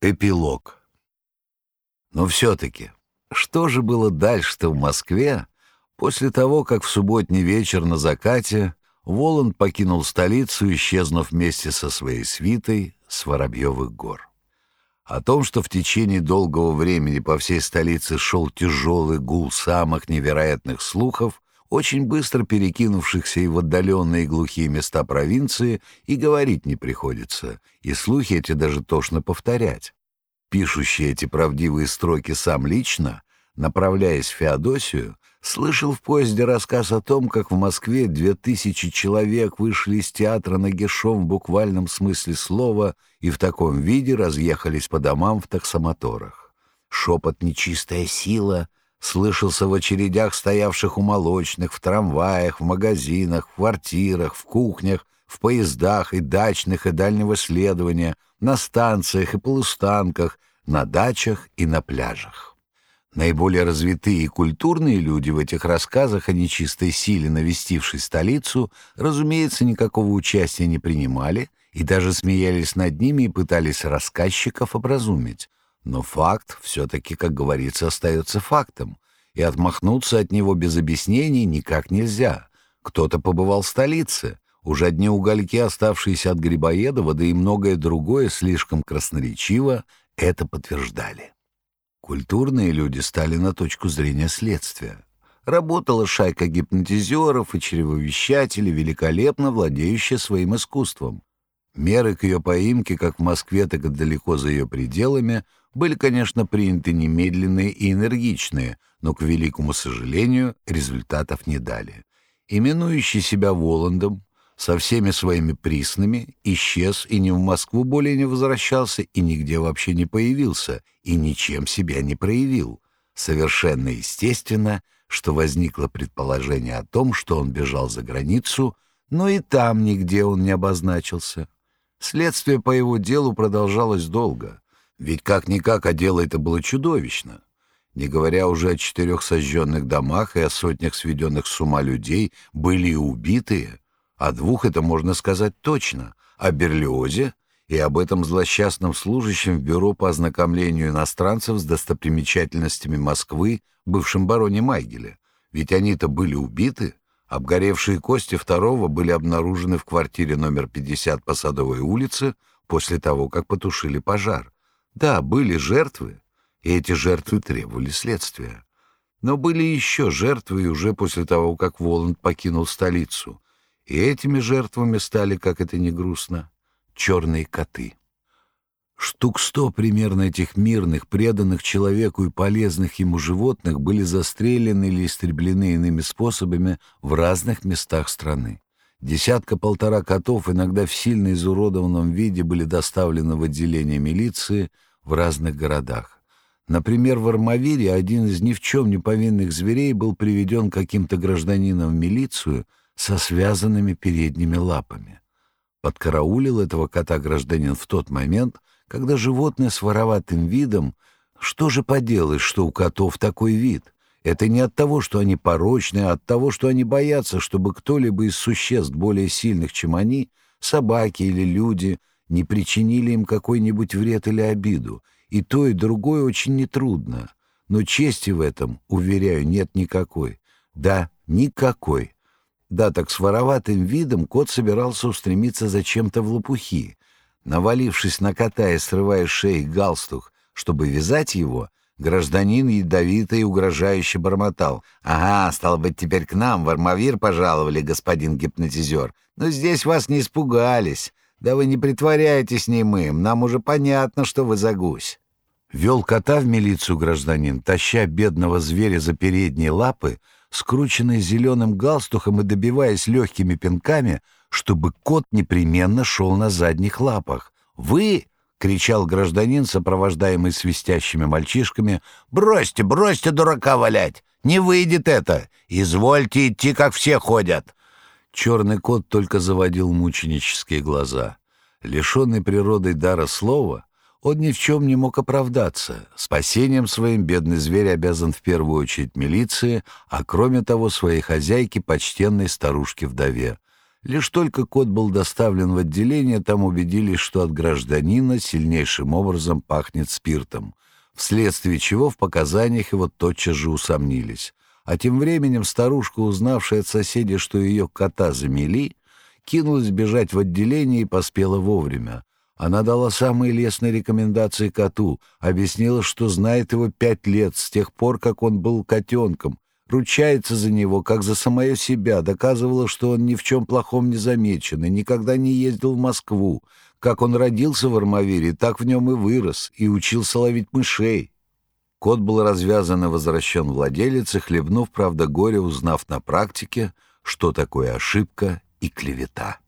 Эпилог. Но все-таки, что же было дальше-то в Москве, после того, как в субботний вечер на закате Воланд покинул столицу, исчезнув вместе со своей свитой с Воробьевых гор? О том, что в течение долгого времени по всей столице шел тяжелый гул самых невероятных слухов, очень быстро перекинувшихся и в отдаленные глухие места провинции, и говорить не приходится, и слухи эти даже тошно повторять. Пишущий эти правдивые строки сам лично, направляясь в Феодосию, слышал в поезде рассказ о том, как в Москве две тысячи человек вышли из театра нагишом в буквальном смысле слова и в таком виде разъехались по домам в таксомоторах. Шепот «нечистая сила» слышался в очередях, стоявших у молочных, в трамваях, в магазинах, в квартирах, в кухнях, в поездах и дачных и дальнего следования, на станциях и полустанках, на дачах и на пляжах. Наиболее развитые и культурные люди в этих рассказах о нечистой силе, навестившей столицу, разумеется, никакого участия не принимали и даже смеялись над ними и пытались рассказчиков образумить. Но факт все-таки, как говорится, остается фактом, и отмахнуться от него без объяснений никак нельзя. Кто-то побывал в столице, уже одни угольки, оставшиеся от Грибоедова, да и многое другое слишком красноречиво, это подтверждали. Культурные люди стали на точку зрения следствия. Работала шайка гипнотизеров и чревовещателей, великолепно владеющая своим искусством. Меры к ее поимке, как в Москве, так и далеко за ее пределами, были, конечно, приняты немедленные и энергичные, но, к великому сожалению, результатов не дали. Именующий себя Воландом, со всеми своими приснами, исчез и ни в Москву более не возвращался, и нигде вообще не появился, и ничем себя не проявил. Совершенно естественно, что возникло предположение о том, что он бежал за границу, но и там нигде он не обозначился. Следствие по его делу продолжалось долго, ведь как-никак, а дело это было чудовищно. Не говоря уже о четырех сожженных домах и о сотнях сведенных с ума людей, были и убитые. О двух это можно сказать точно. О Берлиозе и об этом злосчастном служащем в бюро по ознакомлению иностранцев с достопримечательностями Москвы, бывшем бароне Майгеле. Ведь они-то были убиты, Обгоревшие кости второго были обнаружены в квартире номер 50 по Садовой улице после того, как потушили пожар. Да, были жертвы, и эти жертвы требовали следствия. Но были еще жертвы и уже после того, как Воланд покинул столицу. И этими жертвами стали, как это ни грустно, черные коты. Штук сто примерно этих мирных, преданных человеку и полезных ему животных были застрелены или истреблены иными способами в разных местах страны. Десятка-полтора котов, иногда в сильно изуродованном виде, были доставлены в отделение милиции в разных городах. Например, в Армавире один из ни в чем не повинных зверей был приведен каким-то гражданином в милицию со связанными передними лапами. Подкараулил этого кота гражданин в тот момент, когда животное с вороватым видом, что же поделаешь, что у котов такой вид? Это не от того, что они порочные, а от того, что они боятся, чтобы кто-либо из существ более сильных, чем они, собаки или люди, не причинили им какой-нибудь вред или обиду. И то, и другое очень нетрудно. Но чести в этом, уверяю, нет никакой. Да, никакой. Да, так с вороватым видом кот собирался устремиться за чем-то в лопухи, Навалившись на кота и срывая шеи галстук, чтобы вязать его, гражданин ядовито и угрожающе бормотал. «Ага, стало быть, теперь к нам в Армавир пожаловали, господин гипнотизер. Но здесь вас не испугались. Да вы не притворяйтесь немым, нам уже понятно, что вы за гусь». Вел кота в милицию гражданин, таща бедного зверя за передние лапы, скрученный зеленым галстухом и добиваясь легкими пинками — чтобы кот непременно шел на задних лапах. «Вы!» — кричал гражданин, сопровождаемый свистящими мальчишками. «Бросьте, бросьте дурака валять! Не выйдет это! Извольте идти, как все ходят!» Черный кот только заводил мученические глаза. Лишенный природой дара слова, он ни в чем не мог оправдаться. Спасением своим бедный зверь обязан в первую очередь милиции, а кроме того своей хозяйке, почтенной старушке-вдове. Лишь только кот был доставлен в отделение, там убедились, что от гражданина сильнейшим образом пахнет спиртом, вследствие чего в показаниях его тотчас же усомнились. А тем временем старушка, узнавшая от соседей, что ее кота замели, кинулась бежать в отделение и поспела вовремя. Она дала самые лестные рекомендации коту, объяснила, что знает его пять лет, с тех пор, как он был котенком, ручается за него, как за самое себя, доказывала, что он ни в чем плохом не замечен и никогда не ездил в Москву, как он родился в Армавире, так в нем и вырос, и учился ловить мышей. Кот был развязан и возвращен владелице, хлебнув, правда, горе, узнав на практике, что такое ошибка и клевета.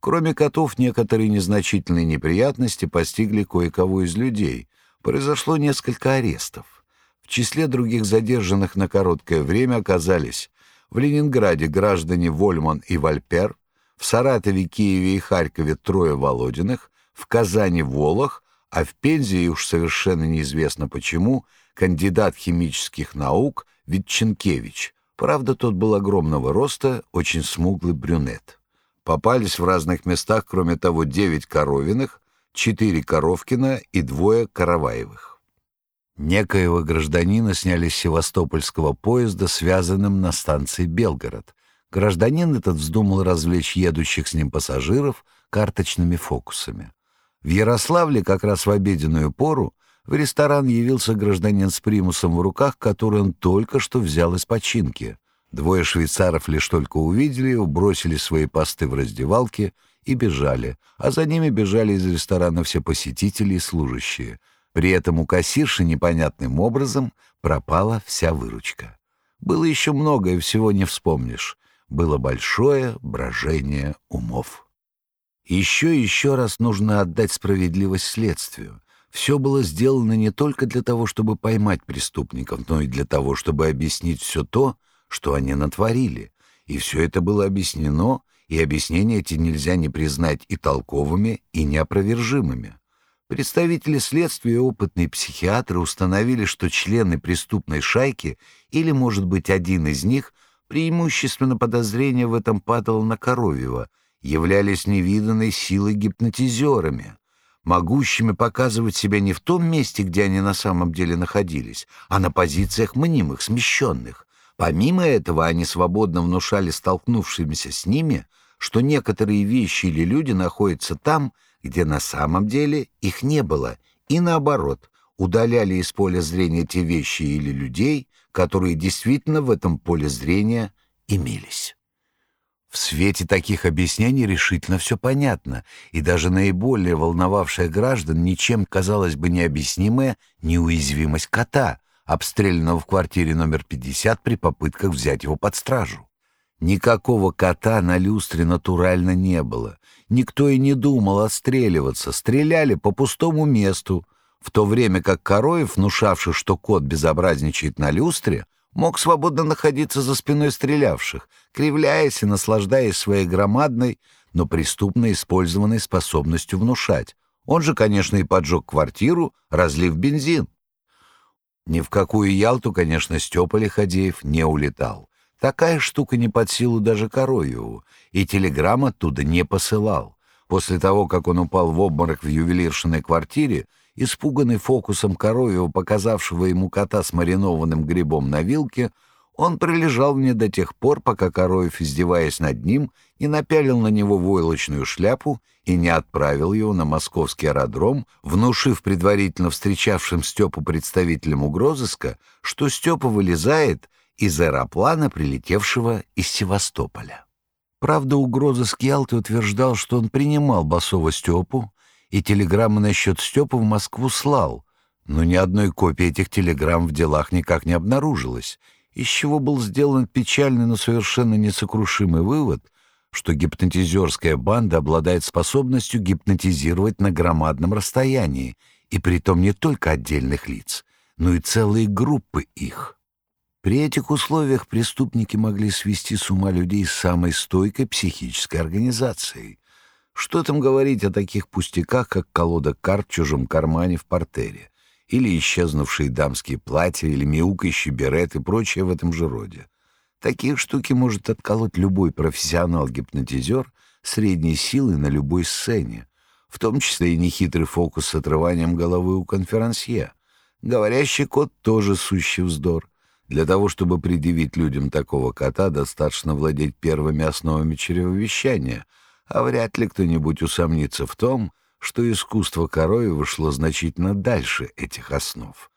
Кроме котов, некоторые незначительные неприятности постигли кое-кого из людей. Произошло несколько арестов. В числе других задержанных на короткое время оказались в Ленинграде граждане Вольман и Вальпер, в Саратове, Киеве и Харькове трое Володиных, в Казани Волох, а в Пензе, и уж совершенно неизвестно почему, кандидат химических наук Витченкевич. Правда, тот был огромного роста, очень смуглый брюнет. Попались в разных местах, кроме того, девять Коровиных, четыре Коровкина и двое Караваевых. Некоего гражданина сняли с севастопольского поезда, связанным на станции Белгород. Гражданин этот вздумал развлечь едущих с ним пассажиров карточными фокусами. В Ярославле как раз в обеденную пору в ресторан явился гражданин с примусом в руках, который он только что взял из починки. Двое швейцаров лишь только увидели его, бросили свои посты в раздевалке и бежали, а за ними бежали из ресторана все посетители и служащие. При этом у кассирши непонятным образом пропала вся выручка. Было еще много, и всего не вспомнишь. Было большое брожение умов. Еще и еще раз нужно отдать справедливость следствию. Все было сделано не только для того, чтобы поймать преступников, но и для того, чтобы объяснить все то, что они натворили. И все это было объяснено, и объяснения эти нельзя не признать и толковыми, и неопровержимыми. Представители следствия и опытные психиатры установили, что члены преступной шайки, или, может быть, один из них, преимущественно подозрение в этом падало на Коровьева, являлись невиданной силой гипнотизерами, могущими показывать себя не в том месте, где они на самом деле находились, а на позициях мнимых, смещенных. Помимо этого, они свободно внушали столкнувшимися с ними, что некоторые вещи или люди находятся там, где на самом деле их не было, и наоборот, удаляли из поля зрения те вещи или людей, которые действительно в этом поле зрения имелись. В свете таких объяснений решительно все понятно, и даже наиболее волновавшая граждан ничем, казалось бы, необъяснимая неуязвимость кота, обстрелянного в квартире номер 50 при попытках взять его под стражу. Никакого кота на люстре натурально не было. Никто и не думал отстреливаться, стреляли по пустому месту, в то время как Короев, внушавший, что кот безобразничает на люстре, мог свободно находиться за спиной стрелявших, кривляясь и наслаждаясь своей громадной, но преступно использованной способностью внушать. Он же, конечно, и поджег квартиру, разлив бензин. Ни в какую Ялту, конечно, Степа Лиходеев не улетал. Такая штука не под силу даже Коровьеву, и телеграмм оттуда не посылал. После того, как он упал в обморок в ювелиршиной квартире, Испуганный фокусом Коровьева, показавшего ему кота с маринованным грибом на вилке, он пролежал мне до тех пор, пока Короев, издеваясь над ним, не напялил на него войлочную шляпу и не отправил его на московский аэродром, внушив предварительно встречавшим Степу представителям угрозыска, что Степа вылезает из аэроплана, прилетевшего из Севастополя. Правда, угрозыск Ялты утверждал, что он принимал басова Степу, и телеграммы насчет Степа в Москву слал, но ни одной копии этих телеграмм в делах никак не обнаружилось, из чего был сделан печальный, но совершенно несокрушимый вывод, что гипнотизерская банда обладает способностью гипнотизировать на громадном расстоянии, и притом не только отдельных лиц, но и целые группы их. При этих условиях преступники могли свести с ума людей с самой стойкой психической организацией. Что там говорить о таких пустяках, как колода карт в чужом кармане в портере, или исчезнувшие дамские платья, или мяукающий берет и прочее в этом же роде. Такие штуки может отколоть любой профессионал-гипнотизер средней силы на любой сцене, в том числе и нехитрый фокус с отрыванием головы у конферансье. Говорящий кот тоже сущий вздор. Для того, чтобы предъявить людям такого кота, достаточно владеть первыми основами чревовещания, а вряд ли кто-нибудь усомнится в том, что искусство коровьего шло значительно дальше этих основ.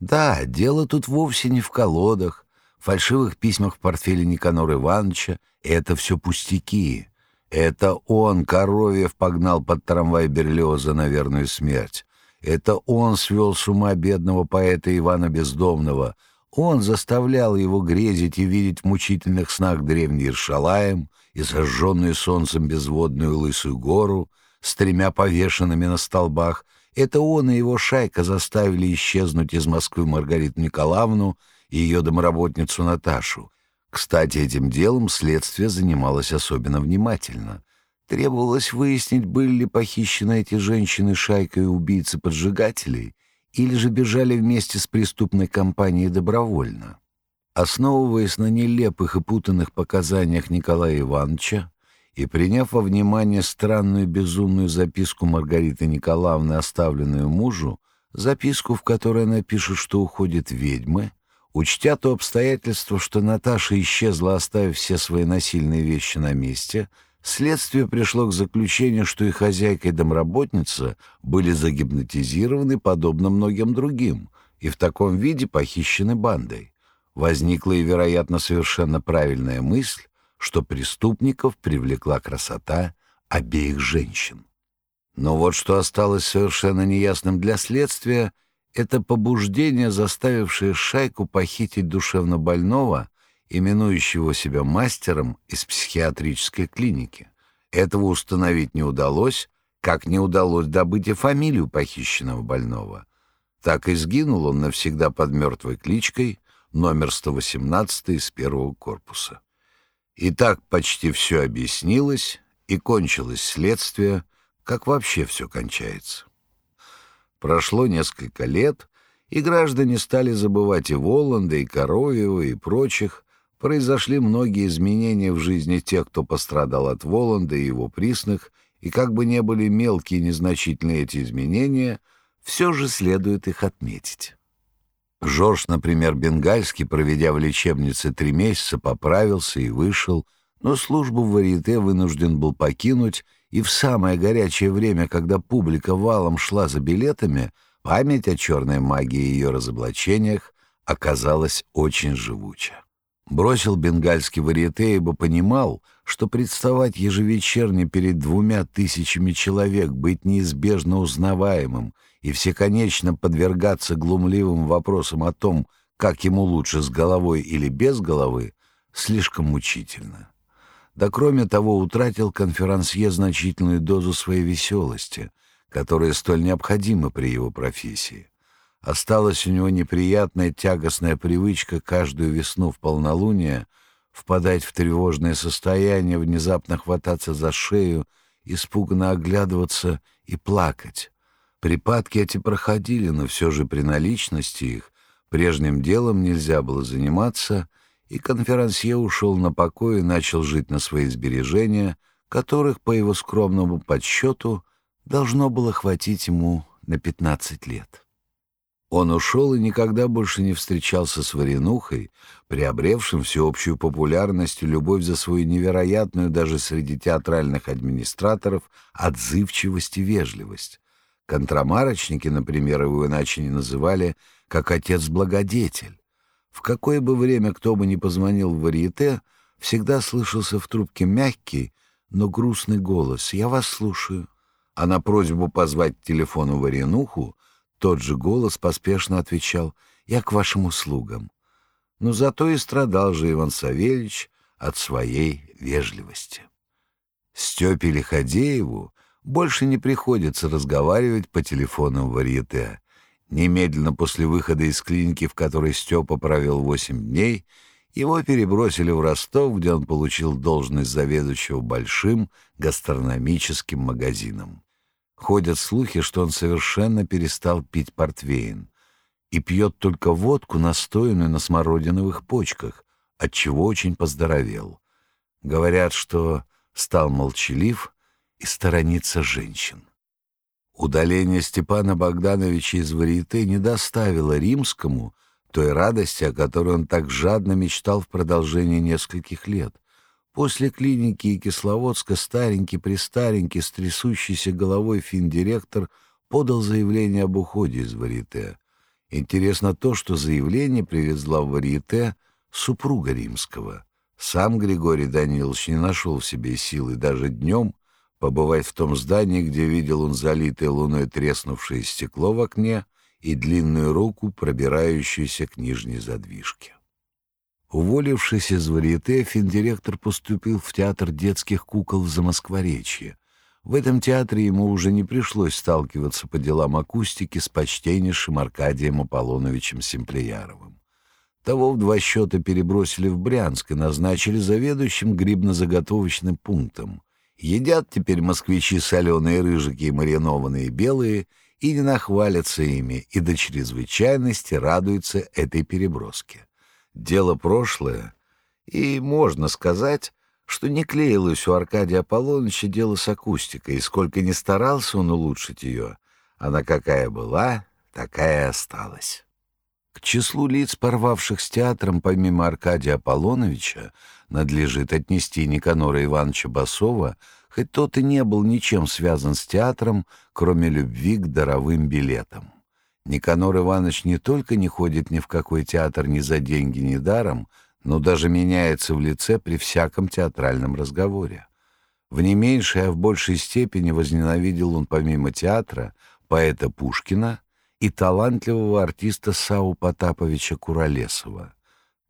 Да, дело тут вовсе не в колодах, фальшивых письмах в портфеле Никанора Ивановича. Это все пустяки. Это он, Коровьев, погнал под трамвай Берлиоза на верную смерть. Это он свел с ума бедного поэта Ивана Бездомного. Он заставлял его грезить и видеть в мучительных снах древний Иршалаем и сожженную солнцем безводную лысую гору с тремя повешенными на столбах. Это он и его шайка заставили исчезнуть из Москвы Маргариту Николаевну и ее домработницу Наташу. Кстати, этим делом следствие занималось особенно внимательно. Требовалось выяснить, были ли похищены эти женщины шайкой убийцы-поджигателей или же бежали вместе с преступной компанией добровольно. Основываясь на нелепых и путанных показаниях Николая Ивановича и приняв во внимание странную безумную записку Маргариты Николаевны, оставленную мужу, записку, в которой она пишет, что уходит ведьмы, Учтя то обстоятельство, что Наташа исчезла, оставив все свои насильные вещи на месте, следствие пришло к заключению, что и хозяйка, и домработница были загипнотизированы подобно многим другим и в таком виде похищены бандой. Возникла и, вероятно, совершенно правильная мысль, что преступников привлекла красота обеих женщин. Но вот что осталось совершенно неясным для следствия — это побуждение, заставившее шайку похитить душевно больного, именующего себя мастером из психиатрической клиники. Этого установить не удалось, как не удалось добыть и фамилию похищенного больного. Так и сгинул он навсегда под мертвой кличкой, номер 118 из первого корпуса. И так почти все объяснилось, и кончилось следствие, как вообще все кончается. Прошло несколько лет, и граждане стали забывать и Воланда, и Коровьева, и прочих. Произошли многие изменения в жизни тех, кто пострадал от Воланда и его присных, и как бы не были мелкие и незначительные эти изменения, все же следует их отметить. Жорж, например, Бенгальский, проведя в лечебнице три месяца, поправился и вышел, но службу в Варьете вынужден был покинуть и в самое горячее время, когда публика валом шла за билетами, память о черной магии и ее разоблачениях оказалась очень живуча. Бросил бенгальский варьете, ибо понимал, что представать ежевечерне перед двумя тысячами человек, быть неизбежно узнаваемым и всеконечно подвергаться глумливым вопросам о том, как ему лучше с головой или без головы, слишком мучительно. Да кроме того, утратил конферансье значительную дозу своей веселости, которая столь необходима при его профессии. Осталась у него неприятная тягостная привычка каждую весну в полнолуние впадать в тревожное состояние, внезапно хвататься за шею, испуганно оглядываться и плакать. Припадки эти проходили, но все же при наличности их прежним делом нельзя было заниматься — и конферансье ушел на покой и начал жить на свои сбережения, которых, по его скромному подсчету, должно было хватить ему на пятнадцать лет. Он ушел и никогда больше не встречался с Варенухой, приобревшим всеобщую популярность и любовь за свою невероятную даже среди театральных администраторов отзывчивость и вежливость. Контрамарочники, например, его иначе не называли, как отец-благодетель. В какое бы время кто бы ни позвонил в варьете, всегда слышался в трубке мягкий, но грустный голос «Я вас слушаю». А на просьбу позвать к телефону Варенуху тот же голос поспешно отвечал «Я к вашим услугам». Но зато и страдал же Иван Савельич от своей вежливости. Степе Лиходееву больше не приходится разговаривать по телефону в варьете. Немедленно после выхода из клиники, в которой Степа провел восемь дней, его перебросили в Ростов, где он получил должность заведующего большим гастрономическим магазином. Ходят слухи, что он совершенно перестал пить портвейн и пьет только водку, настоянную на смородиновых почках, отчего очень поздоровел. Говорят, что стал молчалив и сторонится женщин. Удаление Степана Богдановича из Варьете не доставило римскому той радости, о которой он так жадно мечтал в продолжении нескольких лет. После клиники и Кисловодска старенький-престаренький с трясущейся головой финдиректор подал заявление об уходе из Варьете. Интересно то, что заявление привезла в Варьете супруга римского. Сам Григорий Данилович не нашел в себе силы даже днем побывать в том здании, где видел он залитое луной треснувшее стекло в окне и длинную руку, пробирающуюся к нижней задвижке. Уволившись из варьете, финдиректор поступил в театр детских кукол в Замоскворечье. В этом театре ему уже не пришлось сталкиваться по делам акустики с почтеннейшим Аркадием Аполлоновичем Семплияровым. Того в два счета перебросили в Брянск и назначили заведующим грибно-заготовочным пунктом. Едят теперь москвичи соленые рыжики и маринованные белые и не нахвалятся ими, и до чрезвычайности радуются этой переброске. Дело прошлое, и можно сказать, что не клеилось у Аркадия Аполлоновича дело с акустикой, и сколько ни старался он улучшить ее, она какая была, такая и осталась. К числу лиц, порвавших с театром, помимо Аркадия Аполлоновича, надлежит отнести Никанора Ивановича Басова, хоть тот и не был ничем связан с театром, кроме любви к даровым билетам. Никанор Иванович не только не ходит ни в какой театр ни за деньги, ни даром, но даже меняется в лице при всяком театральном разговоре. В не меньшей, а в большей степени возненавидел он помимо театра поэта Пушкина и талантливого артиста Сау Потаповича Куролесова.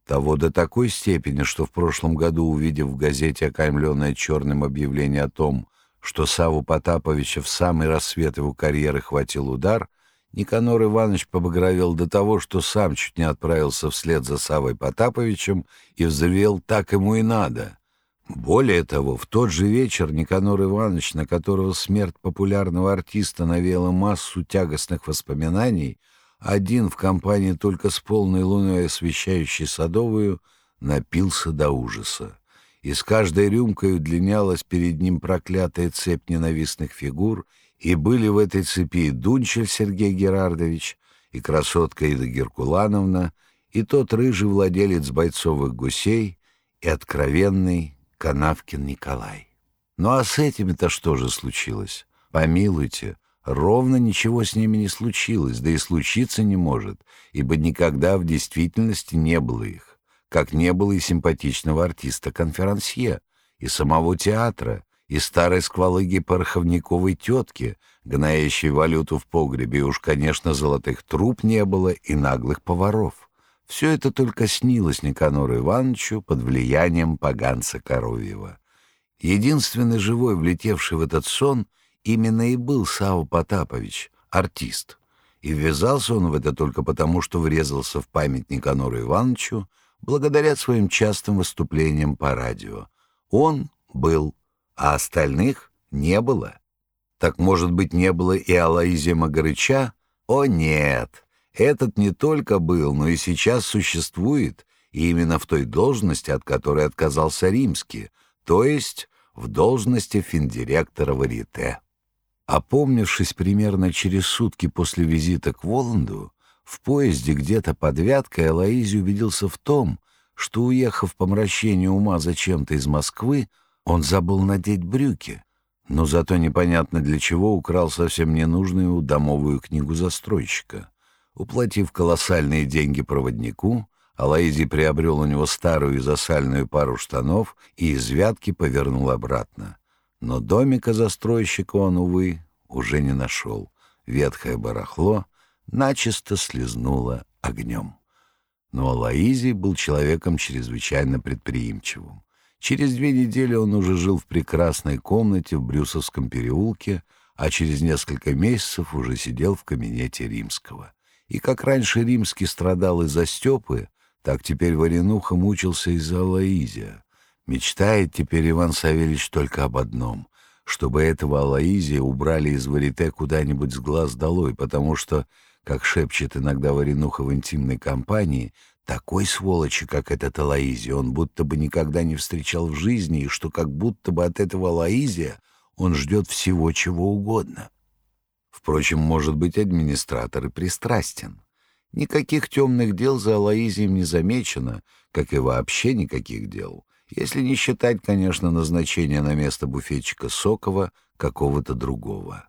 Того до такой степени, что в прошлом году, увидев в газете окаймленное черным объявление о том, что Саву Потаповича в самый рассвет его карьеры хватил удар, Никанор Иванович побагровел до того, что сам чуть не отправился вслед за Савой Потаповичем и взревел «так ему и надо». Более того, в тот же вечер Никанор Иванович, на которого смерть популярного артиста навела массу тягостных воспоминаний, один в компании только с полной луной освещающей Садовую, напился до ужаса. И с каждой рюмкой удлинялась перед ним проклятая цепь ненавистных фигур, и были в этой цепи и Дунчель Сергей Герардович, и красотка Ида Геркулановна, и тот рыжий владелец бойцовых гусей, и откровенный Канавкин Николай. Ну а с этими-то что же случилось? Помилуйте, ровно ничего с ними не случилось, да и случиться не может, ибо никогда в действительности не было их, как не было и симпатичного артиста-конферансье, и самого театра, и старой сквалыги пороховниковой тетки, гнающей валюту в погребе, и уж, конечно, золотых труб не было и наглых поваров. Все это только снилось Никанору Ивановичу под влиянием поганца Коровьева. Единственный живой, влетевший в этот сон, именно и был Сава Потапович, артист. И ввязался он в это только потому, что врезался в память Никанору Ивановичу благодаря своим частым выступлениям по радио. Он был, а остальных не было. Так, может быть, не было и Алаизия Магарыча? О, нет! Этот не только был, но и сейчас существует, и именно в той должности, от которой отказался Римский, то есть в должности финдиректора Варьете. Опомнившись примерно через сутки после визита к Воланду, в поезде где-то под Вяткой Алоизи убедился в том, что, уехав по мрачению ума зачем-то из Москвы, он забыл надеть брюки, но зато непонятно для чего украл совсем ненужную домовую книгу застройщика. Уплатив колоссальные деньги проводнику, Алаизи приобрел у него старую и засальную пару штанов и из вятки повернул обратно. Но домика застройщика он, увы, уже не нашел. Ветхое барахло начисто слезнуло огнем. Но Алаизи был человеком чрезвычайно предприимчивым. Через две недели он уже жил в прекрасной комнате в Брюсовском переулке, а через несколько месяцев уже сидел в кабинете Римского. И как раньше Римский страдал из-за Степы, так теперь Варенуха мучился из-за Алаизия. Мечтает теперь Иван Савельевич только об одном — чтобы этого Алаизия убрали из Варите куда-нибудь с глаз долой, потому что, как шепчет иногда Варенуха в интимной компании, такой сволочи, как этот Алаизия, он будто бы никогда не встречал в жизни, и что как будто бы от этого Алаизия он ждет всего, чего угодно. Впрочем, может быть, администратор и пристрастен. Никаких темных дел за Алаизием не замечено, как и вообще никаких дел, если не считать, конечно, назначения на место буфетчика Сокова какого-то другого.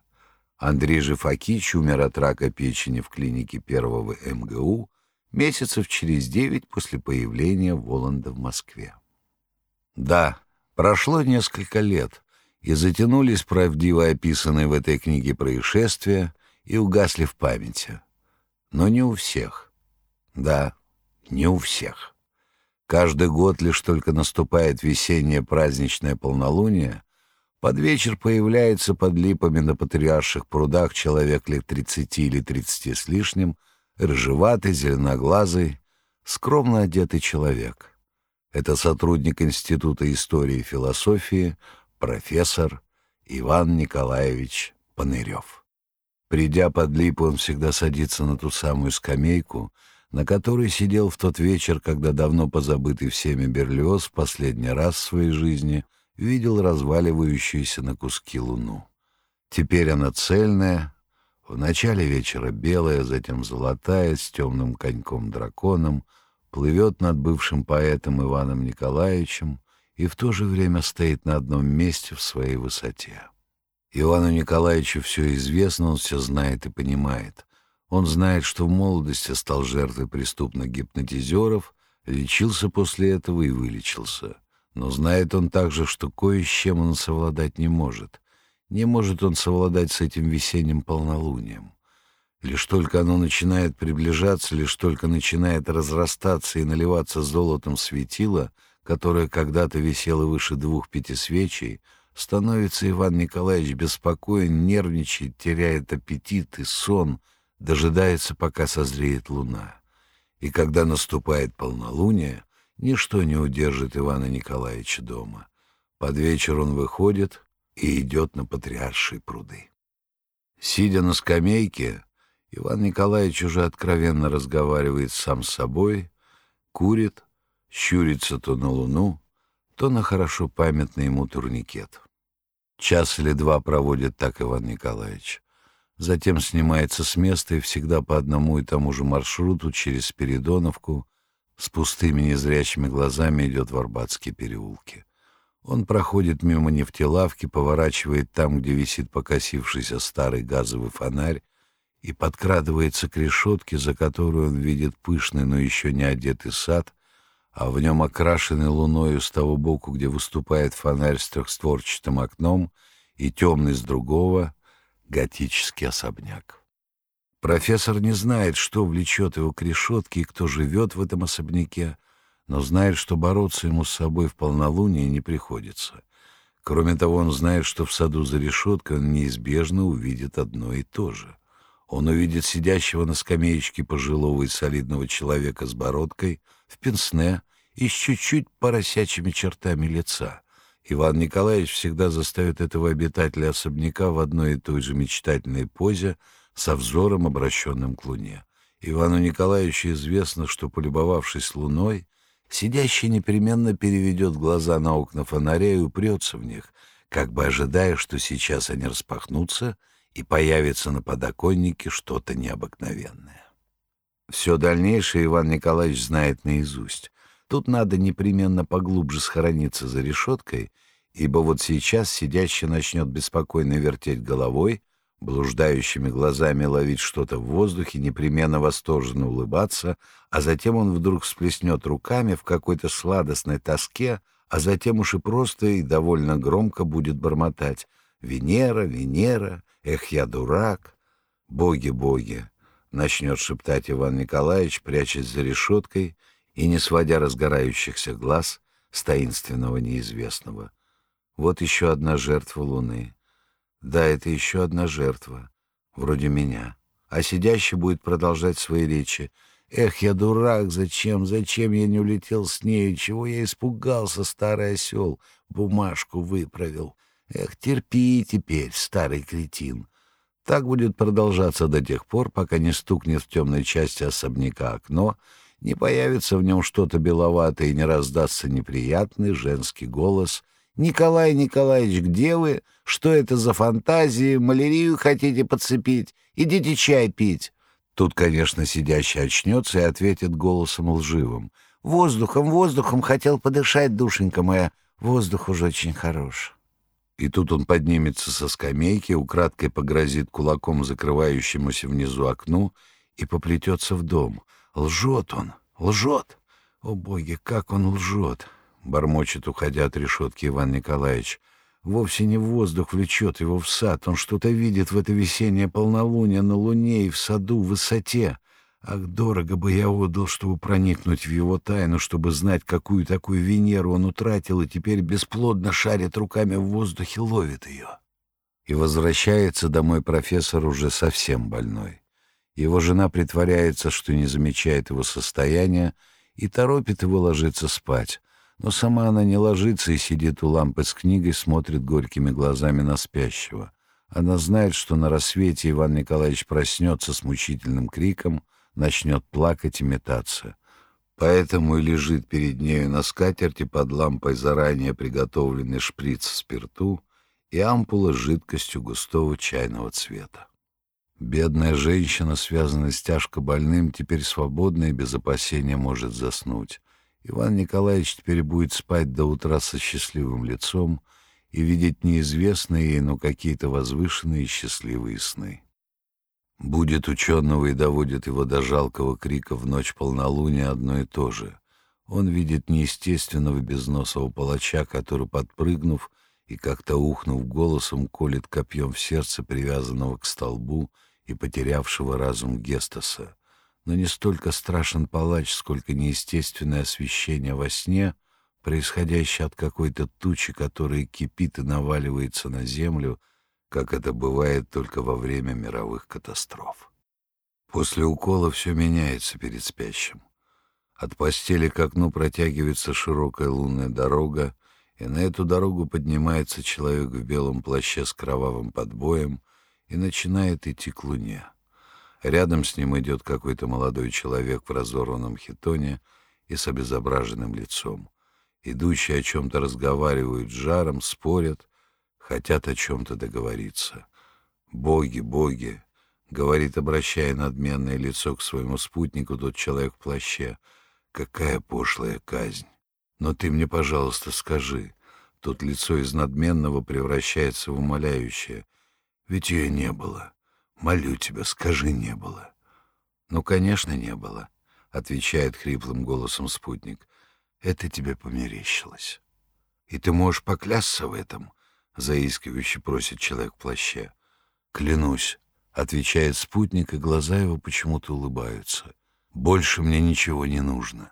Андрей же Факич умер от рака печени в клинике первого МГУ месяцев через девять после появления Воланда в Москве. Да, прошло несколько лет, и затянулись правдиво описанные в этой книге происшествия и угасли в памяти. Но не у всех. Да, не у всех. Каждый год лишь только наступает весеннее праздничное полнолуние, под вечер появляется под липами на патриарших прудах человек лет тридцати или тридцати с лишним, рыжеватый, зеленоглазый, скромно одетый человек. Это сотрудник Института истории и философии, профессор Иван Николаевич Панырев. Придя под липу, он всегда садится на ту самую скамейку, на которой сидел в тот вечер, когда давно позабытый всеми Берлиоз в последний раз в своей жизни видел разваливающуюся на куски луну. Теперь она цельная, в начале вечера белая, затем золотая, с темным коньком-драконом, плывет над бывшим поэтом Иваном Николаевичем и в то же время стоит на одном месте в своей высоте. Ивану Николаевичу все известно, он все знает и понимает. Он знает, что в молодости стал жертвой преступных гипнотизеров, лечился после этого и вылечился. Но знает он также, что кое с чем он совладать не может. Не может он совладать с этим весенним полнолунием. Лишь только оно начинает приближаться, лишь только начинает разрастаться и наливаться золотом светила, которое когда-то висело выше двух пяти свечей, становится Иван Николаевич беспокоен, нервничает, теряет аппетит и сон, дожидается, пока созреет луна. И когда наступает полнолуние, Ничто не удержит Ивана Николаевича дома. Под вечер он выходит и идет на патриаршие пруды. Сидя на скамейке, Иван Николаевич уже откровенно разговаривает сам с собой, курит, щурится то на луну, то на хорошо памятный ему турникет. Час или два проводит так Иван Николаевич. Затем снимается с места и всегда по одному и тому же маршруту через Спиридоновку с пустыми незрячими глазами идет в Арбатские переулки. Он проходит мимо нефтелавки, поворачивает там, где висит покосившийся старый газовый фонарь, и подкрадывается к решетке, за которую он видит пышный, но еще не одетый сад, а в нем окрашенный луною с того боку, где выступает фонарь с трехстворчатым окном, и темный с другого — готический особняк. Профессор не знает, что влечет его к решетке и кто живет в этом особняке, но знает, что бороться ему с собой в полнолуние не приходится. Кроме того, он знает, что в саду за решеткой он неизбежно увидит одно и то же. Он увидит сидящего на скамеечке пожилого и солидного человека с бородкой, в пенсне и с чуть-чуть поросячьими чертами лица. Иван Николаевич всегда застает этого обитателя особняка в одной и той же мечтательной позе — со взором, обращенным к луне. Ивану Николаевичу известно, что, полюбовавшись луной, сидящий непременно переведет глаза на окна фонаря и упрется в них, как бы ожидая, что сейчас они распахнутся и появится на подоконнике что-то необыкновенное. Все дальнейшее Иван Николаевич знает наизусть. Тут надо непременно поглубже схорониться за решеткой, ибо вот сейчас сидящий начнет беспокойно вертеть головой, блуждающими глазами ловить что-то в воздухе, непременно восторженно улыбаться, а затем он вдруг всплеснет руками в какой-то сладостной тоске, а затем уж и просто и довольно громко будет бормотать «Венера, Венера, эх, я дурак!» «Боги, боги!» — начнет шептать Иван Николаевич, прячась за решеткой и не сводя разгорающихся глаз с таинственного неизвестного. Вот еще одна жертва Луны — да, это еще одна жертва, вроде меня. А сидящий будет продолжать свои речи. Эх, я дурак, зачем, зачем я не улетел с нею, чего я испугался, старый осел, бумажку выправил. Эх, терпи теперь, старый кретин. Так будет продолжаться до тех пор, пока не стукнет в темной части особняка окно, не появится в нем что-то беловатое и не раздастся неприятный женский голос «Николай Николаевич, где вы? Что это за фантазии? Малярию хотите подцепить? Идите чай пить!» Тут, конечно, сидящий очнется и ответит голосом лживым. «Воздухом, воздухом хотел подышать, душенька моя. Воздух уже очень хорош». И тут он поднимется со скамейки, украдкой погрозит кулаком закрывающемуся внизу окну и поплетется в дом. Лжет он, лжет. О, боги, как он лжет! Бормочет, уходя от решетки Иван Николаевич. Вовсе не воздух влечет его в сад. Он что-то видит в это весеннее полнолуние на луне и в саду, в высоте. Ах, дорого бы я отдал, чтобы проникнуть в его тайну, чтобы знать, какую такую Венеру он утратил и теперь бесплодно шарит руками в воздухе, ловит ее. И возвращается домой профессор уже совсем больной. Его жена притворяется, что не замечает его состояния, и торопит его ложиться спать. Но сама она не ложится и сидит у лампы с книгой, смотрит горькими глазами на спящего. Она знает, что на рассвете Иван Николаевич проснется с мучительным криком — начнет плакать и метаться. Поэтому и лежит перед нею на скатерти под лампой заранее приготовленный шприц спирту и ампула с жидкостью густого чайного цвета. Бедная женщина, связанная с тяжко больным, теперь свободна и без опасения может заснуть. Иван Николаевич теперь будет спать до утра со счастливым лицом и видеть неизвестные ей, но какие-то возвышенные и счастливые сны. Будет ученого и доводит его до жалкого крика в ночь полнолуния одно и то же. Он видит неестественного безносого палача, который, подпрыгнув и как-то ухнув голосом, колет копьем в сердце привязанного к столбу и потерявшего разум Гестаса. Но не столько страшен палач, сколько неестественное освещение во сне, происходящее от какой-то тучи, которая кипит и наваливается на землю — как это бывает только во время мировых катастроф. После укола все меняется перед спящим. От постели к окну протягивается широкая лунная дорога, и на эту дорогу поднимается человек в белом плаще с кровавым подбоем и начинает идти к луне. Рядом с ним идет какой-то молодой человек в разорванном хитоне и с обезображенным лицом. Идущие о чем-то разговаривают жаром, спорят, хотят о чем-то договориться. «Боги, боги!» — говорит, обращая надменное лицо к своему спутнику тот человек в плаще. «Какая пошлая казнь! Но ты мне, пожалуйста, скажи». Тут лицо из надменного превращается в умоляющее. «Ведь ее не было. Молю тебя, скажи, не было». «Ну, конечно, не было», — отвечает хриплым голосом спутник. «Это тебе померещилось. И ты можешь поклясться в этом?» — заискивающе просит человек в плаще. «Клянусь», — отвечает спутник, и глаза его почему-то улыбаются. «Больше мне ничего не нужно».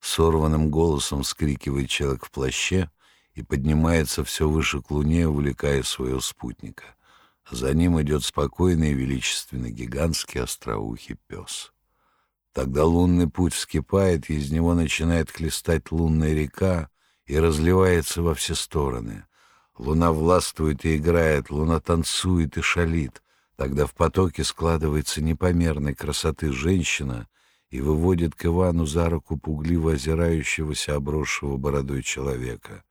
Сорванным голосом вскрикивает человек в плаще и поднимается все выше к луне, увлекая своего спутника. За ним идет спокойный и величественный гигантский остроухий пес. Тогда лунный путь вскипает, и из него начинает хлестать лунная река и разливается во все стороны — Луна властвует и играет, луна танцует и шалит. Тогда в потоке складывается непомерной красоты женщина и выводит к Ивану за руку пугливо озирающегося, обросшего бородой человека.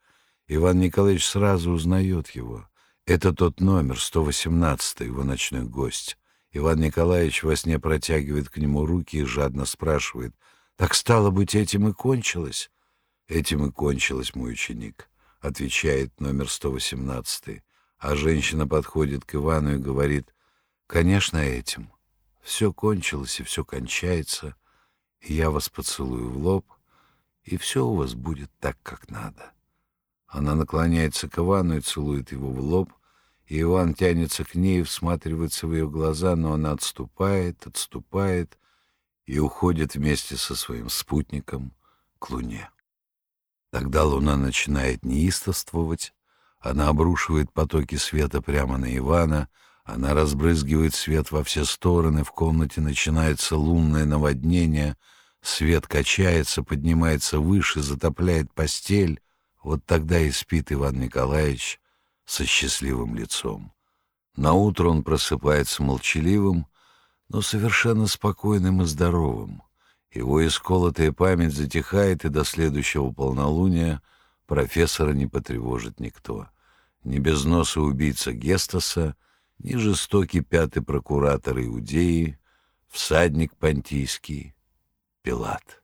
Иван Николаевич сразу узнает его. Это тот номер, 118 его ночной гость. Иван Николаевич во сне протягивает к нему руки и жадно спрашивает, «Так стало быть, этим и кончилось?» «Этим и кончилось, мой ученик» отвечает номер 118, а женщина подходит к Ивану и говорит, «Конечно, этим. Все кончилось и все кончается, я вас поцелую в лоб, и все у вас будет так, как надо». Она наклоняется к Ивану и целует его в лоб, и Иван тянется к ней и всматривается в ее глаза, но она отступает, отступает и уходит вместе со своим спутником к луне. Тогда луна начинает неистовствовать, она обрушивает потоки света прямо на Ивана, она разбрызгивает свет во все стороны, в комнате начинается лунное наводнение, свет качается, поднимается выше, затопляет постель. Вот тогда и спит Иван Николаевич со счастливым лицом. Наутро он просыпается молчаливым, но совершенно спокойным и здоровым. Его исколотая память затихает, и до следующего полнолуния профессора не потревожит никто. Ни безносый убийца Гестаса, ни жестокий пятый прокуратор Иудеи, всадник понтийский, Пилат.